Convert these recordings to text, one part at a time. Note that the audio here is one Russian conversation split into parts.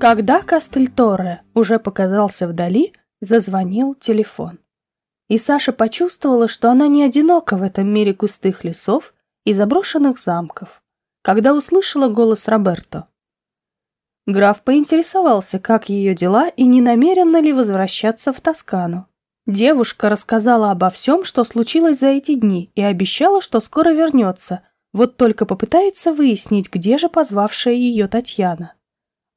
Когда Кастельторре уже показался вдали, зазвонил телефон. И Саша почувствовала, что она не одинока в этом мире густых лесов и заброшенных замков, когда услышала голос Роберто. Граф поинтересовался, как ее дела и не намерена ли возвращаться в Тоскану. Девушка рассказала обо всем, что случилось за эти дни, и обещала, что скоро вернется, вот только попытается выяснить, где же позвавшая ее Татьяна.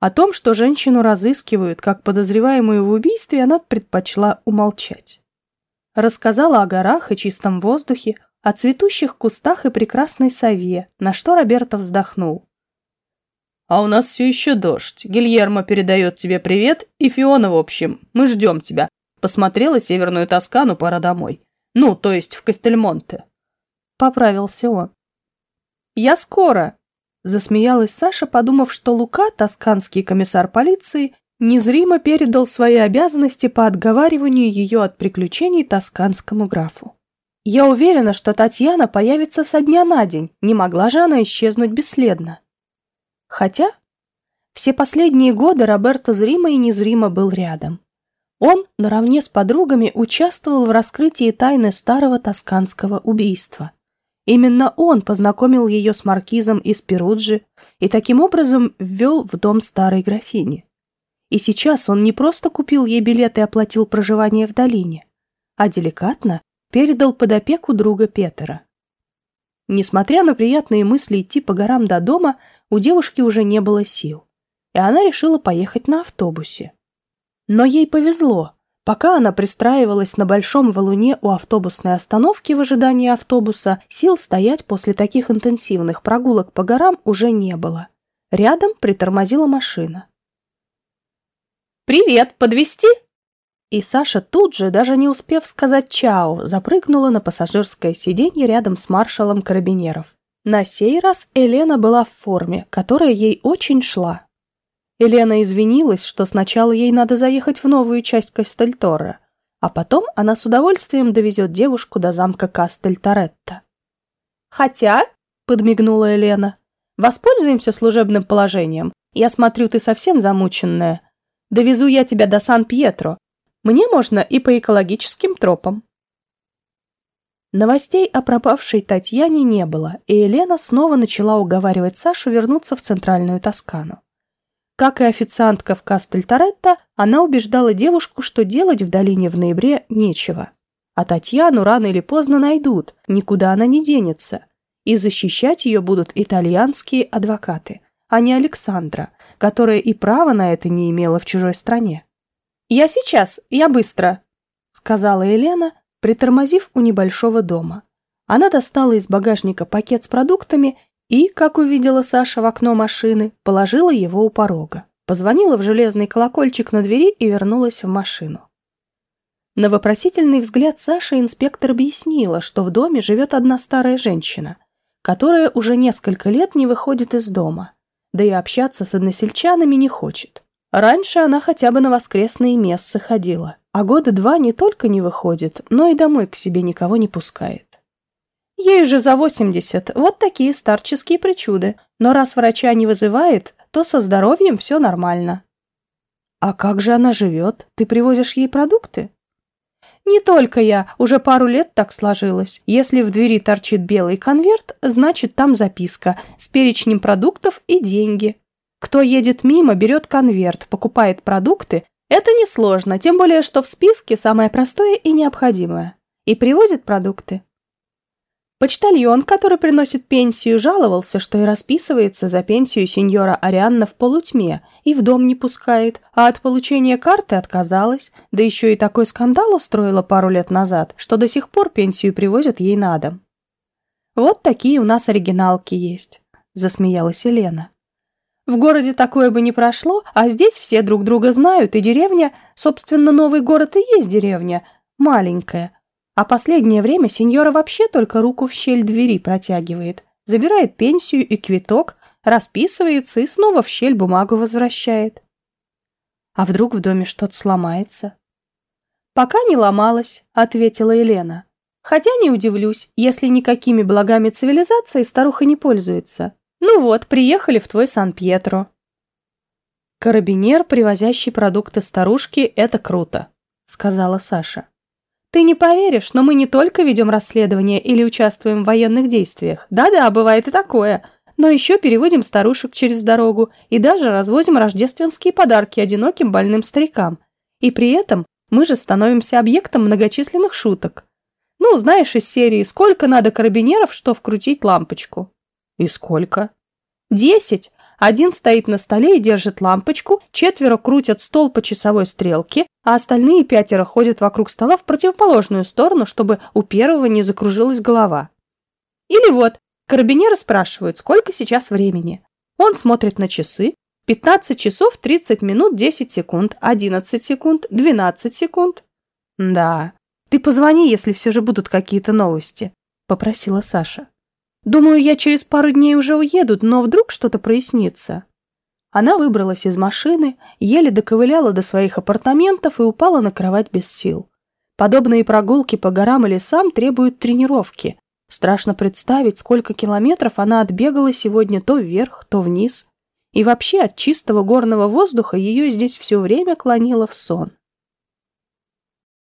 О том, что женщину разыскивают как подозреваемую в убийстве, она предпочла умолчать. Рассказала о горах и чистом воздухе, о цветущих кустах и прекрасной сове, на что Роберто вздохнул. «А у нас все еще дождь. Гильермо передает тебе привет, и Фиона, в общем. Мы ждем тебя. Посмотрела северную Тоскану, пора домой. Ну, то есть в Кастельмонте». Поправился он. «Я скоро!» Засмеялась Саша, подумав, что Лука, тосканский комиссар полиции, незримо передал свои обязанности по отговариванию ее от приключений тосканскому графу. Я уверена, что Татьяна появится со дня на день, не могла же она исчезнуть бесследно. Хотя все последние годы Роберто зримо и незримо был рядом. Он, наравне с подругами, участвовал в раскрытии тайны старого тосканского убийства – Именно он познакомил ее с маркизом из Перуджи и таким образом ввел в дом старой графини. И сейчас он не просто купил ей билет и оплатил проживание в долине, а деликатно передал под опеку друга Петера. Несмотря на приятные мысли идти по горам до дома, у девушки уже не было сил, и она решила поехать на автобусе. Но ей повезло, Пока она пристраивалась на большом валуне у автобусной остановки в ожидании автобуса, сил стоять после таких интенсивных прогулок по горам уже не было. Рядом притормозила машина. «Привет, подвезти?» И Саша тут же, даже не успев сказать «чао», запрыгнула на пассажирское сиденье рядом с маршалом карабинеров. На сей раз Елена была в форме, которая ей очень шла. Елена извинилась, что сначала ей надо заехать в новую часть Кастельторра, а потом она с удовольствием довезет девушку до замка Кастель-Торетто. «Хотя», — подмигнула Елена, — «воспользуемся служебным положением. Я смотрю, ты совсем замученная. Довезу я тебя до Сан-Пьетро. Мне можно и по экологическим тропам». Новостей о пропавшей Татьяне не было, и Елена снова начала уговаривать Сашу вернуться в центральную Тоскану. Как и официантка в Кастель-Торетто, она убеждала девушку, что делать в долине в ноябре нечего. А Татьяну рано или поздно найдут, никуда она не денется. И защищать ее будут итальянские адвокаты, а не Александра, которая и права на это не имела в чужой стране. «Я сейчас, я быстро», — сказала Елена, притормозив у небольшого дома. Она достала из багажника пакет с продуктами и, как увидела Саша в окно машины, положила его у порога, позвонила в железный колокольчик на двери и вернулась в машину. На вопросительный взгляд Саши инспектор объяснила, что в доме живет одна старая женщина, которая уже несколько лет не выходит из дома, да и общаться с односельчанами не хочет. Раньше она хотя бы на воскресные мессы ходила, а года два не только не выходит, но и домой к себе никого не пускает. Ей уже за 80, вот такие старческие причуды. Но раз врача не вызывает, то со здоровьем все нормально. А как же она живет? Ты привозишь ей продукты? Не только я, уже пару лет так сложилось. Если в двери торчит белый конверт, значит там записка с перечнем продуктов и деньги. Кто едет мимо, берет конверт, покупает продукты. Это несложно, тем более, что в списке самое простое и необходимое. И привозит продукты. Почтальон, который приносит пенсию, жаловался, что и расписывается за пенсию сеньора Арианна в полутьме и в дом не пускает, а от получения карты отказалась, да еще и такой скандал устроила пару лет назад, что до сих пор пенсию привозят ей на дом. «Вот такие у нас оригиналки есть», — засмеялась Елена. «В городе такое бы не прошло, а здесь все друг друга знают, и деревня, собственно, новый город и есть деревня, маленькая, а последнее время сеньора вообще только руку в щель двери протягивает, забирает пенсию и квиток, расписывается и снова в щель бумагу возвращает. А вдруг в доме что-то сломается? Пока не ломалось, ответила Елена. Хотя не удивлюсь, если никакими благами цивилизации старуха не пользуется. Ну вот, приехали в твой Сан-Пьетро. Карабинер, привозящий продукты старушки, это круто, сказала Саша. Ты не поверишь, но мы не только ведем расследование или участвуем в военных действиях. Да-да, бывает и такое. Но еще переводим старушек через дорогу и даже развозим рождественские подарки одиноким больным старикам. И при этом мы же становимся объектом многочисленных шуток. Ну, знаешь, из серии «Сколько надо карабинеров, что вкрутить лампочку?» «И сколько?» «Десять. Один стоит на столе и держит лампочку, четверо крутят стол по часовой стрелке, а остальные пятеро ходят вокруг стола в противоположную сторону, чтобы у первого не закружилась голова. Или вот, карабинеры спрашивают, сколько сейчас времени. Он смотрит на часы. 15 часов 30 минут 10 секунд, 11 секунд, 12 секунд. Да, ты позвони, если все же будут какие-то новости, попросила Саша. Думаю, я через пару дней уже уеду, но вдруг что-то прояснится. Она выбралась из машины, еле доковыляла до своих апартаментов и упала на кровать без сил. Подобные прогулки по горам и лесам требуют тренировки. Страшно представить, сколько километров она отбегала сегодня то вверх, то вниз. И вообще от чистого горного воздуха ее здесь все время клонило в сон.